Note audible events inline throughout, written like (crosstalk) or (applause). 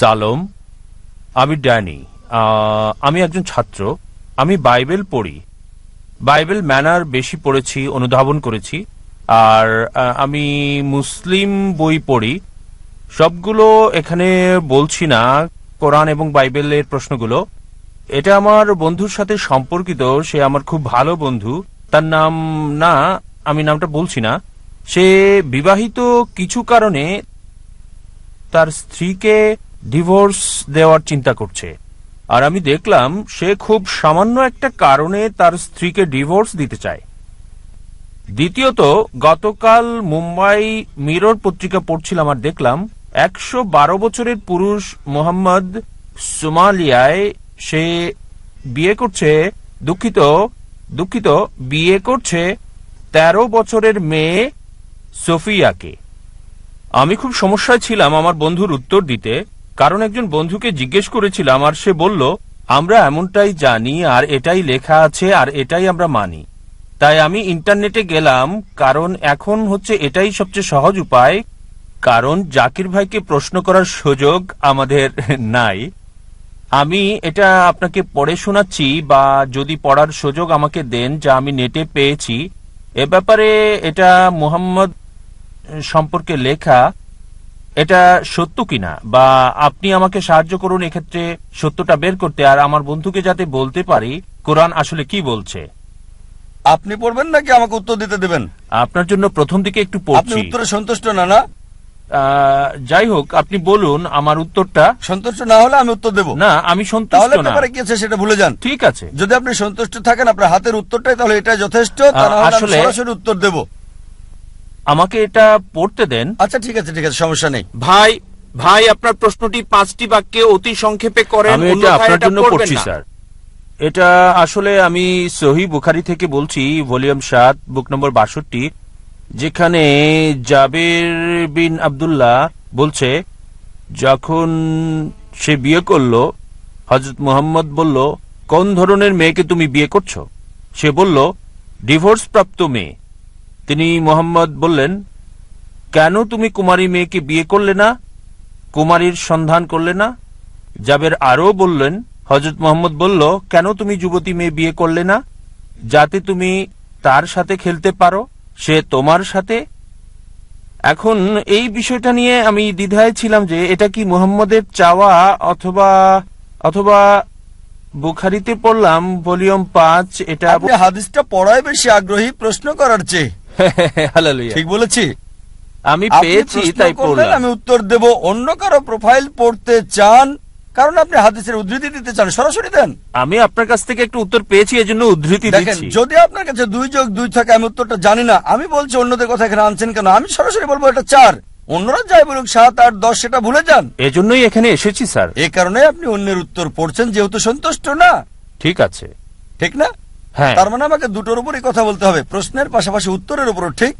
সালম, আমি ড্যানি আমি একজন ছাত্র, আমি বাইবেল পড়ি। বাইবেল ম্যানার বেশি পড়েছি, অনুধাবন করেছি, আর আমি মুসলিম বই পড়ি। সবগুলো এখানে বলছি না, কোরআন এবং বাইবেলের প্রশ্নগুলো। এটা আমার বন্ধুর সাথে সম্পর্কিত, সে আমার খুব ভালো বন্ধু। তার নাম, না, আমি নামটা বলছি না। সে বিবাহিত কিছু কারণে তার স্ত্রীকে ডিভোর্স দেওয়ার চিন্তা করছে। আর আমি দেখলাম সে খুব সামান্য একটা কারণে তার স্ত্রীকে ডিভোর্স দিতে চায়। দ্বিতীয়ত, গতকাল মুম্বাই মিরর পত্রিকা পড়ছিলাম আর দেখলাম একশো বারো বছরের পুরুষ মোহাম্মদ সোমালিয়ায় সে বিয়ে করছে, দুঃখিত দুঃখিত, বিয়ে করছে তেরো বছরের মেয়ে সোফিয়াকে। আমি খুব সমস্যায় ছিলাম, আমার বন্ধুর উত্তর দিতে। কারণ একজন বন্ধুকে জিজ্ঞেস করেছিলাম আর সে বলল, আমরা এমনটাই জানি আর এটাই লেখা আছে আর এটাই আমরা মানি। তাই আমি ইন্টারনেটে গেলাম, কারণ এখন হচ্ছে এটাই সবচেয়ে সহজ উপায়, কারণ জাকির ভাইকে প্রশ্ন করার সুযোগ আমাদের (laughs) নাই। আমি এটা আপনাকে পড়ে শোনাচ্ছি বা যদি পড়ার সুযোগ আমাকে দেন যা আমি নেটে পেয়েছি। এ ব্যাপারে এটা মোহাম্মদ সম্পর্কে লেখা। এটা সত্য কিনা? বা আপনি আমাকে সাহায্য করুন এক্ষেত্রে সত্যটা বের করতে আর আমার বন্ধুকে যাতে বলতে পারি কোরআন আসলে কি বলছে? আপনি পড়বেন নাকি আমাকে উত্তর দিতে দেবেন? আপনার জন্য প্রথম দিকে একটু আপনি পড়ছি উত্তরে সন্তুষ্ট না না? আহ, যাই হোক আপনি বলুন আমার উত্তরটা। সন্তুষ্ট না হলে আমি উত্তর দেব। না আমি সন্তুষ্ট তাহলে না। ব্যাপারে কি আছে সেটা ভুলে যান। ঠিক আছে। যদি আপনি সন্তুষ্ট থাকেন আপনার হাতের উত্তরটাই তাহলে এটা যথেষ্ট তা না হলে আমি আসলে- সরাসরি উত্তর দেব। আমাকে এটা পড়তে দেন। আচ্ছা ঠিক আছে ঠিক আছে সমস্যা নেই। ভাই ভাই আপনার প্রশ্নটি পাঁচটি বাক্যে অতি সংক্ষেপে করেন আমি এটা আপনার জন্য পড়ছি স্যার। এটা আসলে আমি সহি বুখারি থেকে বলছি ভলিউম সাত বুক নম্বর বাষট্টি যেখানে জাবের বিন আব্দুল্লাহ বলছে যখন সে বিয়ে করল হজরত মোহাম্মদ বলল কোন ধরনের মেয়েকে তুমি বিয়ে করছ? সে বলল ডিভোর্স প্রাপ্ত মেয়ে। তিনি মোহাম্মদ বললেন, কেন তুমি কুমারী মেয়েকে বিয়ে করলে না? কুমারীর সন্ধান করলে না? জাবের আরও বললেন হজরত মোহাম্মদ বলল, কেন তুমি যুবতী মেয়ে বিয়ে করলে না? যাতে তুমি তার সাথে খেলতে পারো, সে তোমার সাথে? এখন এই বিষয়টা নিয়ে আমি দ্বিধায় ছিলাম যে এটা কি মোহাম্মদের চাওয়া অথবা অথবা বুখারিতে পড়লাম ভলিউম পাঁচ, এটা হাদিসটা পড়ায় বেশি আগ্রহী প্রশ্ন করার চেয়ে। (laughs) ঠিক বলেছি? আমি পেয়েছি তাই পড়লাম। আমি উত্তর দেব অন্য কারও প্রোফাইল পড়তে চান কারণ আপনি হাদিসের উদ্ধৃতি দিতে চান সরাসরি দেন। আমি আপনার কাছ থেকে একটু উত্তর পেয়েছি এজন্য উদ্ধৃতি দেখেন দিচ্ছি। যদি আপনার কাছে দুই যোগ দুই থাকে আমি উত্তরটা জানি না। আমি বলছি অন্যদের কথা এখানে আনছেন কেন? আমি সরাসরি বলব এটা চার। অন্যরা যাই বলুক সাত আট দশ সেটা ভুলে যান। এজন্যই এখানে এসেছি স্যার। এ কারণে আপনি অন্যের উত্তর পড়ছেন যেহেতু সন্তুষ্ট না। ঠিক আছে। ঠিক না? তার মানে আমাকে দুটোর উপরই কথা বলতে হবে। প্রশ্নের পাশাপাশি উত্তরের উপরও ঠিক?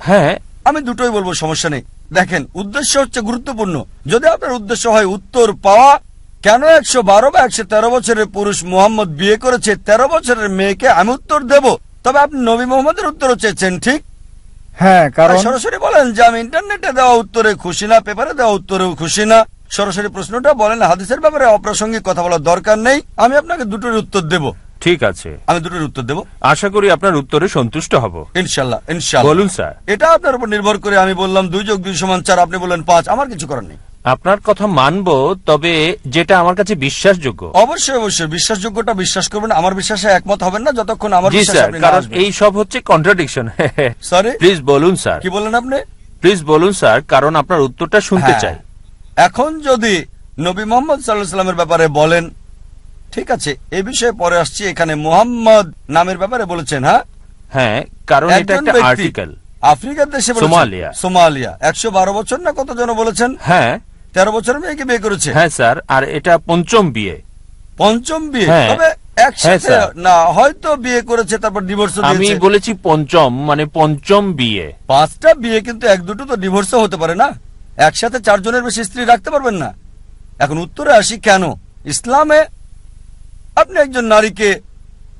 হ্যাঁ। আমি দুটোই বলব সমস্যা নেই। দেখেন উদ্দেশ্য হচ্ছে গুরুত্বপূর্ণ। যদি আপনার উদ্দেশ্য হয় উত্তর পাওয়া কেন একশো বারো বা একশো তেরো বছরের পুরুষ মোহাম্মদ বিয়ে করেছে তেরো বছরের মেয়েকে আমি উত্তর দেব? তবে আপনি নবী মোহাম্মদের উত্তরও চেয়েছেন ঠিক? হ্যাঁ কারণ সরাসরি বলেন যে আমি ইন্টারনেটে দেওয়া উত্তরে খুশি না পেপারে দেওয়া উত্তরেও খুশি না। সরাসরি প্রশ্নটা বলেন হাদিসের ব্যাপারে অপ্রাসঙ্গিক কথা বলার দরকার নেই। আমি আপনাকে দুটোর উত্তর দেব। ঠিক আছে। আমি দুটোর উত্তর দেব। আশা করি আপনার উত্তরে সন্তুষ্ট হব। ইনশাল্লাহ ইনশাল্লাহ। বলুন স্যার। এটা আপনার উপর নির্ভর করে আমি বললাম দুই যোগ দুই সমান চার আপনি বললেন পাঁচ আমার কিছু করার নেই। আপনার কথা মানব তবে যেটা আমার কাছে বিশ্বাসযোগ্য। অবশ্যই অবশ্যই বিশ্বাসযোগ্যটা বিশ্বাস করবেন আমার বিশ্বাসে একমত হবেন না যতক্ষণ আমার জি বিশ্বাসে স্যার আপনি না কারণ আসবেন। এই সব হচ্ছে কন্ট্রাডিকশন সরি প্লিজ বলুন স্যার। কি বললেন আপনি? প্লিজ বলুন স্যার কারণ আপনার উত্তরটা শুনতে হ্যাঁ। চাই। এখন যদি নবী মোহাম্মদ সাল্লাহ সাল্লামের ব্যাপারে বলেন ঠিক আছে এ বিষয়ে পরে আসছি। এখানে মোহাম্মদ নামের ব্যাপারে বলেছেন হ্যাঁ? হ্যাঁ কারণ এটা একটা আর্টিকেল আফ্রিকার দেশে সোমালিয়া। সোমালিয়া। একশো বারো বছর না কত জন বলেছেন? হ্যাঁ। তেরো বছর মেয়েকে বিয়ে করেছে। হ্যাঁ স্যার আর এটা পঞ্চম বিয়ে। পঞ্চম বিয়ে? হ্যাঁ। তবে একসাথে না হয়তো বিয়ে করেছে তারপর ডিভোর্স আমি বলেছি পঞ্চম মানে পঞ্চম বিয়ে। পাঁচটা বিয়ে কিন্তু এক দুটো তো ডিভোর্সও হতে পারে না। একসাথে চারজনের বেশি স্ত্রী রাখতে পারবেন না। এখন উত্তরে আসি কেন? ইসলামে আপনি একজন নারীকে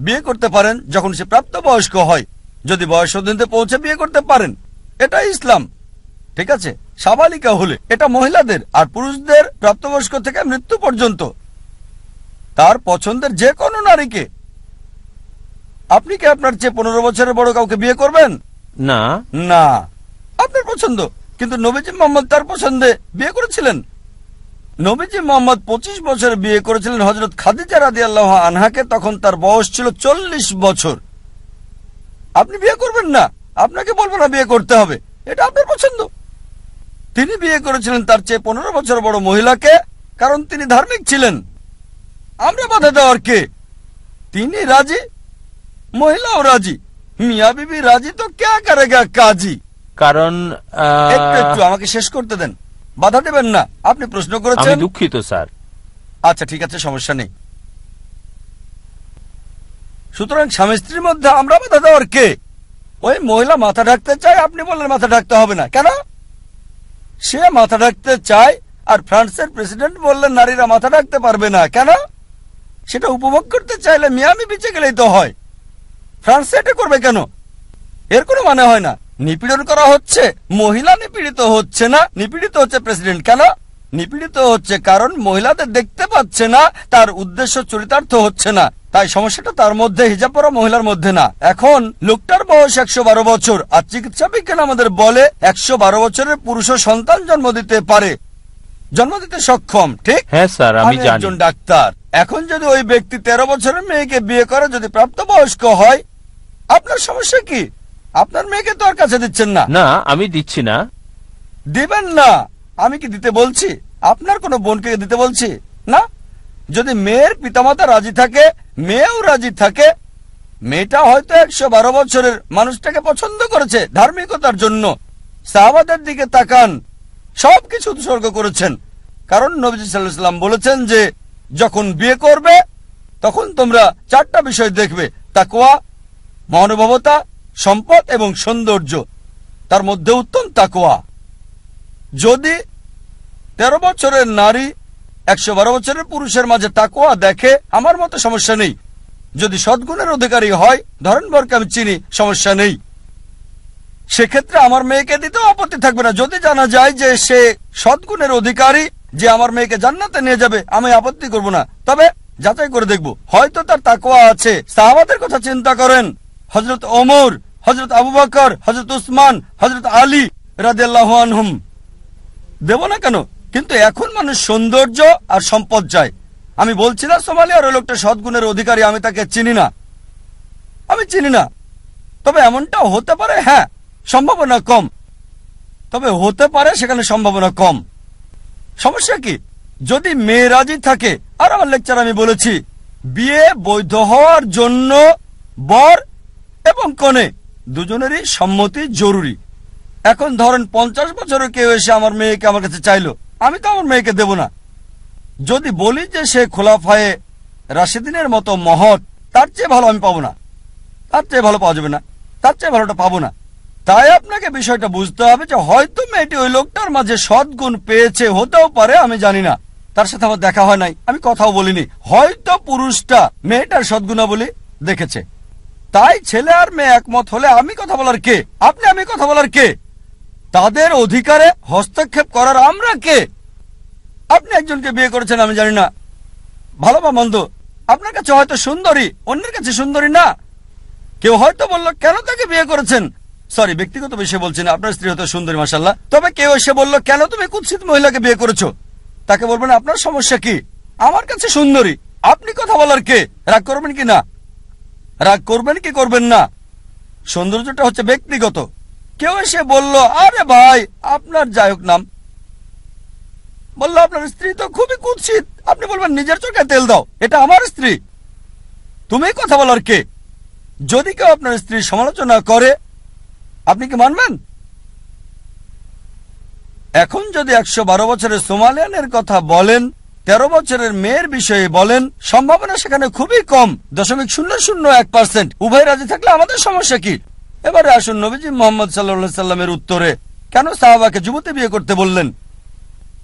বিয়ে করতে পারেন যখন সে প্রাপ্তবয়স্ক হয়। যদি বয়স অধীনতে পৌঁছে বিয়ে করতে পারেন এটাই ইসলাম। ঠিক আছে? সাবালিকা হলে এটা মহিলাদের আর পুরুষদের প্রাপ্তবয়স্ক থেকে মৃত্যু পর্যন্ত। তার পছন্দের যে কোনো নারীকে। আপনি কি আপনার চেয়ে পনেরো বছরের বড় কাউকে বিয়ে করবেন? না। না। আপনার পছন্দ। কিন্তু নবীজি মোহাম্মদ তার পছন্দে বিয়ে করেছিলেন। নবীজি মোহাম্মদ পঁচিশ বছর বিয়ে করেছিলেন হজরত খাদিজা রাদি আল্লাহ আনহাকে তখন তার বয়স ছিল চল্লিশ বছর। আপনি বিয়ে করবেন না আপনাকে বলব না বিয়ে করতে হবে এটা আপনার পছন্দ। তিনি বিয়ে করেছিলেন তার চেয়ে পনেরো বছর বড় মহিলাকে কারণ তিনি ধার্মিক ছিলেন। আমরা বাধা দেওয়ার কে? তিনি রাজি মহিলাও রাজি। মিয়া বিবি রাজি তো ক্যা করেগা কাজী? কারণ একটু আমাকে শেষ করতে দেন। বাধা দেবেন না। আপনি প্রশ্ন আমি করেছেন দুঃখিত স্যার। আচ্ছা ঠিক আছে সমস্যা নেই। সুতরাং স্বামী স্ত্রীর মধ্যে আমরা মাথা দেওয়ার কে? ওই মহিলা মাথা ঢাকতে চায় আপনি বললেন মাথা ঢাকতে হবে না। কেন? সে মাথা ঢাকতে চায় আর ফ্রান্সের প্রেসিডেন্ট বললেন নারীরা মাথা ঢাকতে পারবে না। কেন? সেটা উপভোগ করতে চাইলে মিয়ামি বিচে গেলেই তো হয়। ফ্রান্সে এটা করবে কেন? এর কোনো মানে হয় না। নিপীড়ন করা হচ্ছে? মহিলা নিপীড়িত হচ্ছে না? নিপীড়িত হচ্ছে প্রেসিডেন্ট কেন? নিপীড়িত হচ্ছে কারণ মহিলাদের দেখতে পাচ্ছে না তার উদ্দেশ্য চরিতার্থ হচ্ছে না। তাই সমস্যাটা তার মধ্যে হিজাব পরা মহিলার মধ্যে না। এখন লোকটার বয়স একশো বারো বছর আর চিকিৎসা বিজ্ঞান আমাদের বলে একশো বারো বছরের পুরুষও সন্তান জন্ম দিতে পারে। জন্ম দিতে সক্ষম ঠিক? হ্যাঁ স্যার আমি আমি একজন ডাক্তার। এখন যদি ওই ব্যক্তি তেরো বছরের মেয়েকে বিয়ে করে যদি প্রাপ্তবয়স্ক হয় আপনার সমস্যা কি? আপনার মেয়েকে তো আর কাছে দিচ্ছেন না। না আমি দিচ্ছি না। দিবেন না। আমি কি দিতে বলছি? আপনার কোনো বোনকে দিতে বলছি? না? যদি মেয়ের পিতামাতা রাজি থাকে মেয়েও রাজি থাকে মেয়েটা হয়তো একশো বারো বছরের মানুষটাকে পছন্দ করেছে ধার্মিকতার জন্য। সাহাবাদের দিকে তাকান। সবকিছু উৎসর্গ করেছেন। কারণ নবী সাল্লাম বলেছেন যে যখন বিয়ে করবে তখন তোমরা চারটা বিষয় দেখবে। তাকোয়া মহানুভবতা সম্পদ এবং সৌন্দর্য, তার মধ্যে উত্তম তাকোয়া যদি তেরো বছরের নারী একশো বারো বছরের পুরুষের মাঝে তাকোয়া দেখে, আমার মতো সমস্যা নেই। যদি সদ্গুণের অধিকারী হয়, ধরেন বরকে আমি চিনি, সমস্যা নেই। সেক্ষেত্রে আমার মেয়েকে দিতেও আপত্তি থাকবে না। যদি জানা যায় যে সে সদ্গুণের অধিকারী, যে আমার মেয়েকে জান্নাতে নিয়ে যাবে, আমি আপত্তি করব না। তবে যাচাই করে দেখব। হয়তো তার তাকোয়া আছে। সাহাবাদের কথা চিন্তা করেন। হজরত ওমর হজরত আবু বকর হজরত উসমান হজরত আলী আনহুম। দেব না কেন? কিন্তু এখন মানুষ সৌন্দর্য আর সম্পদ চায়। আমি বলছি না সোমালিয়ার ওই লোকটা সদ্গুণের অধিকারী, আমি তাকে চিনি না। আমি চিনি না। তবে এমনটাও হতে পারে হ্যাঁ সম্ভাবনা কম। তবে হতে পারে সেখানে সম্ভাবনা কম। সমস্যা কি? যদি মেয়ে রাজি থাকে, আর আমার লেকচার আমি বলেছি, বিয়ে বৈধ হওয়ার জন্য বর এবং কনে দুজনেরই সম্মতি জরুরি। এখন ধরেন পঞ্চাশ বছরের কেউ এসে আমার মেয়েকে আমার কাছে চাইলো, আমি তো আমার মেয়েকে দেব না। যদি বলি যে সে খোলাফায়ে রাশিদিনের মতো মহৎ, তার চেয়ে ভালো আমি পাবো না। তার চেয়ে ভালো পাওয়া যাবে না। তার চেয়ে ভালোটা পাবো না। তাই আপনাকে বিষয়টা বুঝতে হবে যে হয়তো মেয়েটি ওই লোকটার মাঝে সদ্গুণ পেয়েছে, হতেও পারে, আমি জানি না। তার সাথে আমার দেখা হয় নাই, আমি কথাও বলিনি। হয়তো পুরুষটা মেয়েটার সদ্গুণাবলী দেখেছে। তাই ছেলে আর মেয়ে একমত হলে আমি কথা বলার কে? আপনি আমি কথা বলার কে? তাদের অধিকারে হস্তক্ষেপ করার আমরা কে? আপনি একজনকে বিয়ে করেছেন আমি জানি না। ভালো বা মন্দ? আপনার কাছে হয়তো সুন্দরী, অন্যের কাছে সুন্দরী না। কেউ হয়তো বলল, কেন তাকে বিয়ে করেছেন? সরি ব্যক্তিগত বিষয়ে বলছেন আপনার স্ত্রী হয়তো সুন্দরী মাসাল্লাহ তবে কেউ এসে বলল, কেন তুমি কুৎসিত মহিলাকে বিয়ে করেছ? তাকে বলবেন, আপনার সমস্যা কি? আমার কাছে সুন্দরী। আপনি কথা বলার কে? রাগ করবেন কি না? রাগ করবেন কি করবেন না? সৌন্দর্যটা হচ্ছে ব্যক্তিগত। কেউ এসে বলল, আরে ভাই, আপনার যাই হোক নাম। বলল, আপনার স্ত্রী তো খুবই কুৎসিত। আপনি বলবেন, নিজের চোখে তেল দাও, এটা আমার স্ত্রী। তুমি কথা বলার কে? যদি কেউ আপনার স্ত্রীর সমালোচনা করে, আপনি কি মানবেন? এখন যদি একশো বারো বছরের সোমালিয়ানের কথা বলেন তেরো বছরের মেয়ের বিষয়ে বলেন, সম্ভাবনা সেখানে খুবই কম, দশমিক শূন্য শূন্য এক পার্সেন্ট। উভয় রাজি থাকলে আমাদের সমস্যা কি? এবারে আসুন নবীজি মোহাম্মদ সাল্লা সাল্লামের উত্তরে। কেন সাহাবাকে যুবতী বিয়ে করতে বললেন?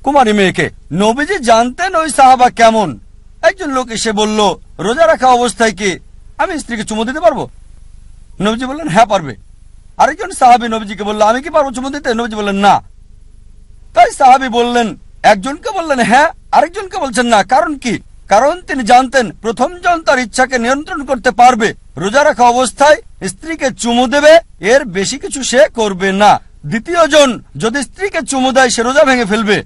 কুমারী মেয়েকে, নবীজি জানতেন ওই সাহাবা কেমন। একজন লোক এসে বলল, রোজা রাখা অবস্থায় কি আমি স্ত্রীকে চুমো দিতে পারব? নবীজি বললেন হ্যাঁ পারবে। আরেকজন সাহাবি নবীজিকে বলল, আমি কি পারব চুমো দিতে? নবীজি বললেন, না। তাই সাহাবি বললেন, একজনকে বললেন হ্যাঁ আরেকজনকে বলছেন, না, কারণ কি? কারণ তিনি জানতেন প্রথম জন তার ইচ্ছাকে নিয়ন্ত্রণ করতে পারবে। রোজা রাখা অবস্থায় স্ত্রীকে চুমু দেবে, এর বেশি কিছু সে করবে না। দ্বিতীয় জন যদি স্ত্রীকে চুমু দেয়, সে রোজা ভেঙে ফেলবে।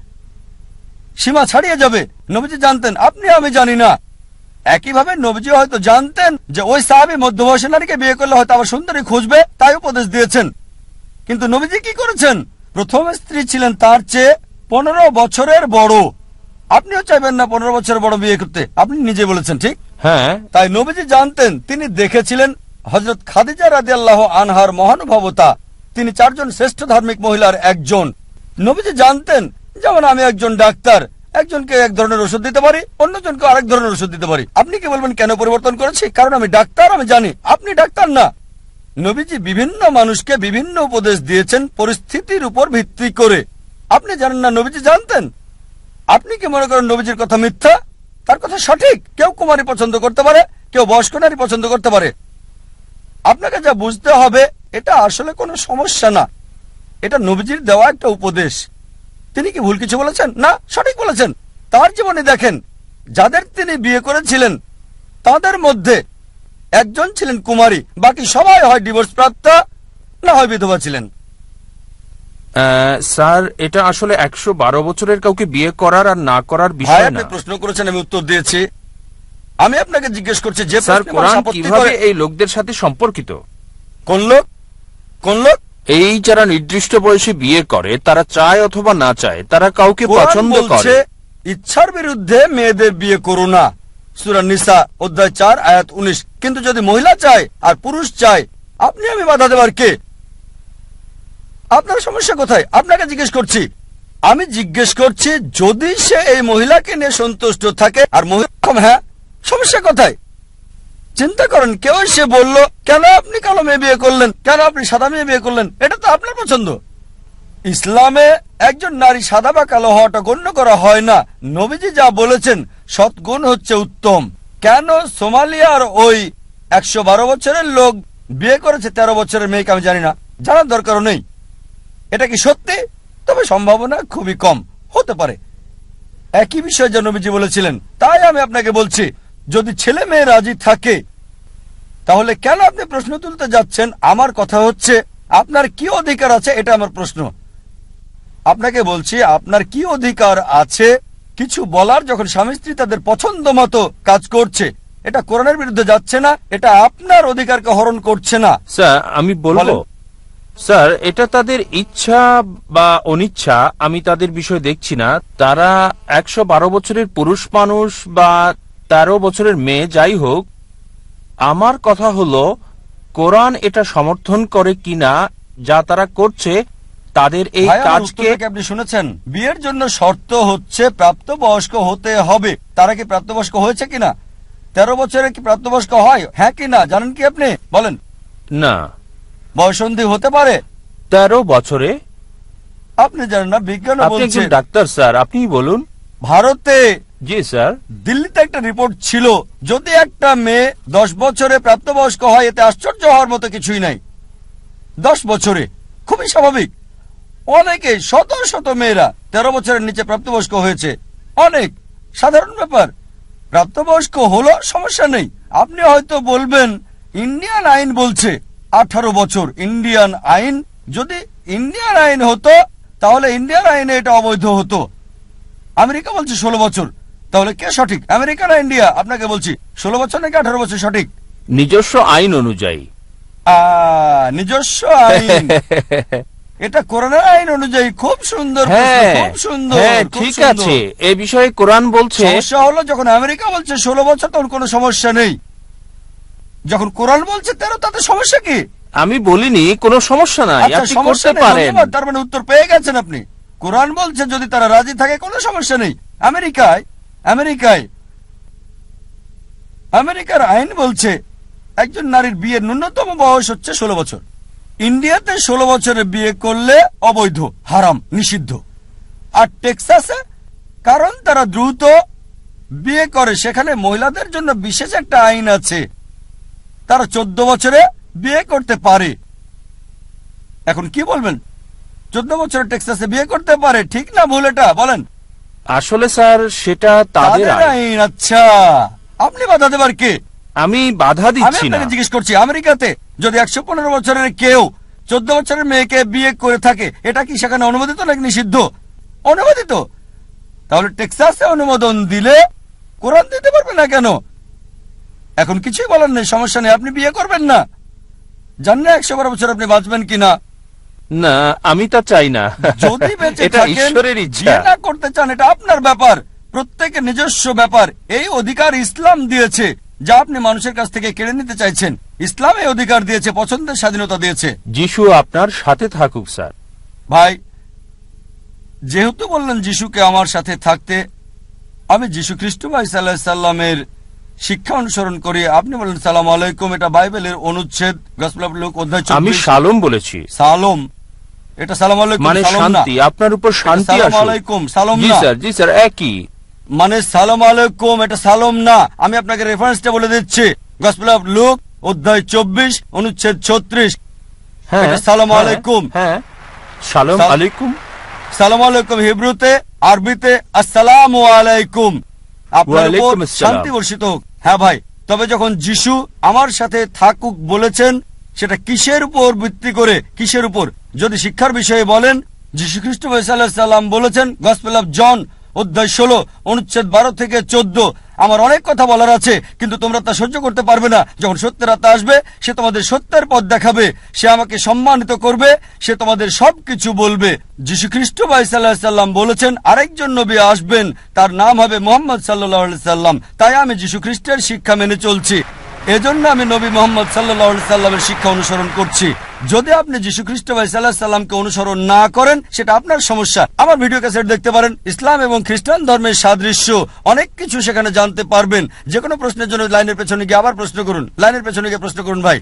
সীমা ছাড়িয়ে যাবে। নবীজি জানতেন, আপনি, আমি জানি না। একইভাবে নবীজি হয়তো জানতেন যে ওই সাহাবি মধ্যবয়সী নারীকে বিয়ে করলে হয়তো আবার সুন্দরী খুঁজবে, তাই উপদেশ দিয়েছেন। কিন্তু নবীজি কি করেছেন? প্রথম স্ত্রী ছিলেন তার চেয়ে পনেরো বছরের বড়। আপনিও চাইবেন না পনেরো বছর বড় বিয়ে করতে। আপনি নিজে বলেছেন ঠিক? হ্যাঁ। তাই নবীজি জানতেন তিনি দেখেছিলেন হজরত খাদিজা রাজি আল্লাহ আনহার মহানুভবতা। তিনি চারজন শ্রেষ্ঠ ধার্মিক মহিলার একজন। নবীজি জানতেন যেমন আমি একজন ডাক্তার একজনকে এক ধরনের ওষুধ দিতে পারি অন্যজনকে আরেক ধরনের ওষুধ দিতে পারি। আপনি কি বলবেন কেন পরিবর্তন করেছি? কারণ আমি ডাক্তার আমি জানি। আপনি ডাক্তার না। নবীজি বিভিন্ন মানুষকে বিভিন্ন উপদেশ দিয়েছেন পরিস্থিতির উপর ভিত্তি করে। আপনি জানেন না নবীজি জানতেন? আপনি কি মনে করেন নবীজির কথা মিথ্যা? তার কথা সঠিক। কেউ কুমারী পছন্দ করতে পারে, কেউ বয়স্ক নারী পছন্দ করতে পারে। আপনাকে যা বুঝতে হবে, এটা আসলে কোনো সমস্যা না। এটা নবীজির দেওয়া একটা উপদেশ। তিনি কি ভুল কিছু বলেছেন? না, সঠিক বলেছেন। তার জীবনে দেখেন, যাদের তিনি বিয়ে করেছিলেন, তাদের মধ্যে একজন ছিলেন কুমারী, বাকি সবাই হয় ডিভোর্স প্রাপ্ত, না হয় বিধবা ছিলেন। স্যার এটা আসলে একশো বারো বছরের কাউকে বিয়ে করার আর না করার বিষয় আপনি না। প্রশ্ন করেছেন আমি উত্তর দিয়েছি। আমি আপনাকে জিজ্ঞেস করছি যে স্যার কোরআন কীভাবে এই লোকদের সাথে সম্পর্কিত? কোন লোক? কোন লোক? এই যারা নির্দিষ্ট বয়সে বিয়ে করে তারা চায় অথবা না চায় তারা কাউকে পছন্দ বলছে করে। ইচ্ছার বিরুদ্ধে মেয়েদের বিয়ে করো না। সুরা নিসা অধ্যায় চার আয়াত উনিশ। কিন্তু যদি মহিলা চায় আর পুরুষ চায় আপনি আমি বাধা দেবার কে? আপনার সমস্যা কোথায়? আপনাকে জিজ্ঞেস করছি। আমি জিজ্ঞেস করছি, যদি সে এই মহিলাকে নিয়ে সন্তুষ্ট থাকে, আর মহিলা হ্যাঁ সমস্যা কোথায়? চিন্তা করেন, কেউ সে বলল, কেন আপনি কালো মেয়ে বিয়ে করলেন? কেন আপনি সাদা মেয়ে বিয়ে করলেন? এটা তো আপনার পছন্দ। ইসলামে একজন নারী সাদা বা কালো হওয়াটা গণ্য করা হয় না। নবীজি যা বলেছেন সৎগুণ হচ্ছে উত্তম। কেন সোমালিয়ার ওই একশো বারো বছরের লোক বিয়ে করেছে তেরো বছরের মেয়েকে আমি জানি না। জানার দরকারও নেই। এটা কি সত্যি? তবে সম্ভাবনা খুবই কম। হতে পারে। একই বিষয় যা নবীজি বলেছিলেন তাই আমি আপনাকে বলছি যদি ছেলে মেয়ে রাজি থাকে তাহলে কেন আপনি প্রশ্ন তুলতে যাচ্ছেন? আমার কথা হচ্ছে আপনার কি অধিকার আছে? এটা আমার প্রশ্ন। আপনাকে বলছি আপনার কি অধিকার আছে? কিছু বলার যখন স্বামী স্ত্রী তাদের পছন্দ মতো কাজ করছে এটা কোরআনের বিরুদ্ধে যাচ্ছে না এটা আপনার অধিকারকে হরণ করছে না। স্যার আমি বলব। স্যার এটা তাদের ইচ্ছা বা অনিচ্ছা আমি তাদের বিষয় দেখছি না। তারা একশো বারো বছরের পুরুষ মানুষ বা তেরো বছরের মেয়ে যাই হোক। আমার কথা হলো কোরআন এটা সমর্থন করে কিনা যা তারা করছে তাদের এই ভাই, আমার কাজকে আপনি শুনেছেন বিয়ের জন্য শর্ত হচ্ছে প্রাপ্তবয়স্ক হতে হবে। তারা কি প্রাপ্তবয়স্ক হয়েছে কিনা? তেরো বছরে কি প্রাপ্তবয়স্ক হয়? হ্যাঁ কি না? জানেন কি আপনি? বলেন। না। বয়সন্ধি হতে পারে। তেরো বছরে। আপনি জানেন না বিজ্ঞান আপনি একজন ডাক্তার স্যার। আপনি বলুন। ভারতে জি স্যার। দিল্লিতে একটা রিপোর্ট ছিল যদি একটা মেয়ে দশ বছরে প্রাপ্তবয়স্ক হয় এতে আশ্চর্য হওয়ার মতো কিছুই নাই। দশ বছরে খুবই স্বাভাবিক। অনেকে শত শত মেয়েরা তেরো বছরের নিচে প্রাপ্তবয়স্ক হয়েছে। অনেক সাধারণ ব্যাপার। প্রাপ্তবয়স্ক হলো সমস্যা নেই। আপনি হয়তো বলবেন ইন্ডিয়ান আইন বলছে। আঠারো বছর ইন্ডিয়ান আইন যদি ইন্ডিয়ান আইন হতো তাহলে ইন্ডিয়ান আইনে এটা অবৈধ হতো। আমেরিকা বলছে ষোলো বছর তাহলে কে সঠিক? আমেরিকা না ইন্ডিয়া? আপনাকে বলছি ষোলো বছর নাকি আঠারো বছর সঠিক? নিজস্ব আইন অনুযায়ী। নিজস্ব আইন। (laughs) এটা কোরআনের আইন অনুযায়ী খুব সুন্দর হ্যাঁ খুব সুন্দর। হ্যাঁ ঠিক আছে। এ বিষয়ে কোরআন বলছে সমস্যা হলো যখন আমেরিকা বলছে ষোলো বছর তখন কোনো সমস্যা নেই। যখন কোরআন বলছে তেরো তাতে সমস্যা কি? আমি বলিনি কোনো সমস্যা নাই আচ্ছা আপনি করতে পারেন। তার মানে উত্তর পেয়ে গেছেন আপনি। কোরআন বলছে যদি তারা রাজি থাকে কোনো সমস্যা নেই। আমেরিকায় আমেরিকায় আমেরিকার আইন বলছে একজন নারীর বিয়ের ন্যূনতম বয়স হচ্ছে ষোলো বছর। ইন্ডিয়াতে ষোলো বছরে বিয়ে করলে অবৈধ হারাম নিষিদ্ধ। আর টেক্সাসে কারণ তারা দ্রুত বিয়ে করে সেখানে মহিলাদের জন্য বিশেষ একটা আইন আছে। তারা চোদ্দ বছরে বিয়ে করতে পারে। এখন কি বলবেন? চোদ্দ বছরের টেক্সাসে বিয়ে করতে পারে ঠিক না ভুল এটা? বলেন। আসলে স্যার সেটা তাদের। আইন। আচ্ছা। আপনি বাধা দেবার কে? আমি বাধা দিচ্ছি না। জিজ্ঞেস করছি আমেরিকাতে যদি একশো পনেরো বছরের কেউ চোদ্দ বছরের মেয়েকে বিয়ে করে থাকে এটা কি সেখানে অনুমোদিত নাকি নিষিদ্ধ? অনুমোদিত। তাহলে টেক্সাসে অনুমোদন দিলে কোরআন দিতে পারবে না কেন? এখন কিছুই বলার নেই সমস্যা নেই আপনি বিয়ে করবেন না। জান না একশো বারো বছর আপনি বাঁচবেন কিনা? না আমি তা চাই না। যদি বেঁচে থাকেন বিয়ে না করতে চান এটা আপনার ব্যাপার প্রত্যেকের নিজস্ব ব্যাপার। এই অধিকার ইসলাম দিয়েছে যা আপনি মানুষের কাছ থেকে কেড়ে নিতে চাইছেন। ইসলাম এই অধিকার দিয়েছে পছন্দের স্বাধীনতা দিয়েছে। যিশু আপনার সাথে থাকুক স্যার। ভাই যেহেতু বললেন যিশুকে আমার সাথে থাকতে আমি যিশু খ্রিস্ট ভাই সাল্লাহ সাল্লামের শিক্ষা অনুসরণ করি আপনি বলেন সালাম আলাইকুম। এটা বাইবেলের অনুচ্ছেদ গসপেল অফ অধ্যায় আমি 24 শালম বলেছি। সালম। এটা সালাম আলাইকুম মানে শান্তি আপনার উপর শান্তি সালাম আলাইকুম, সালাম জি স্যার জি স্যার একই। মানে সালাম আলাইকুম এটা সালাম না। আমি আপনাকে রেফারেন্সটা বলে দিচ্ছি। গসপেল অফ লুক অধ্যায় চব্বিশ অনুচ্ছেদ ছত্রিশ। হ্যাঁ সালাম হ্যাঁ, আলাইকুম। হ্যাঁ। সালাম আলাইকুম। সালাম আলাইকুম হিব্রুতে আরবিতে আসসালাম আলাইকুম। আপনার উপর শান্তি বর্ষিত হোক। হ্যাঁ ভাই, তবে যখন যিশু আমার সাথে থাকুক বলেছেন, সেটা কিসের উপর ভিত্তি করে, কিসের উপর? যদি শিক্ষার বিষয়ে বলেন যীশু খ্রিস্ট সাল্লাম বলেছেন গসপেল অফ জন অধ্যায় ষোলো, অনুচ্ছেদ বারো থেকে চোদ্দ। আমার অনেক কথা বলার আছে, কিন্তু তোমরা তা সহ্য করতে পারবে না। যখন সত্যের আত্মা আসবে, সে তোমাদের সত্যের পথ দেখাবে। সে আমাকে সম্মানিত করবে, সে তোমাদের সবকিছু বলবে। যীশু খ্রিস্ট ভাই সাল্লাহ সাল্লাম বলেছেন, আরেকজন নবী আসবেন, তার নাম হবে মোহাম্মদ সাল্লাহ সাল্লাম। তাই আমি যীশু খ্রিস্টের শিক্ষা মেনে চলছি। এজন্য আমি নবী মোহাম্মদ সাল্লাহ সাল্লামের শিক্ষা অনুসরণ করছি। যদি আপনি যীশু খ্রিস্ট ভাই সাল্লাহ সাল্লামকে অনুসরণ না করেন, সেটা আপনার সমস্যা। আমার ভিডিও ক্যাসেট দেখতে পারেন, ইসলাম এবং খ্রিস্টান ধর্মের সাদৃশ্য। অনেক কিছু সেখানে জানতে পারবেন। যে কোনো প্রশ্নের জন্য লাইনের পেছনে গিয়ে আবার প্রশ্ন করুন। লাইনের পেছনে গিয়ে প্রশ্ন করুন ভাই।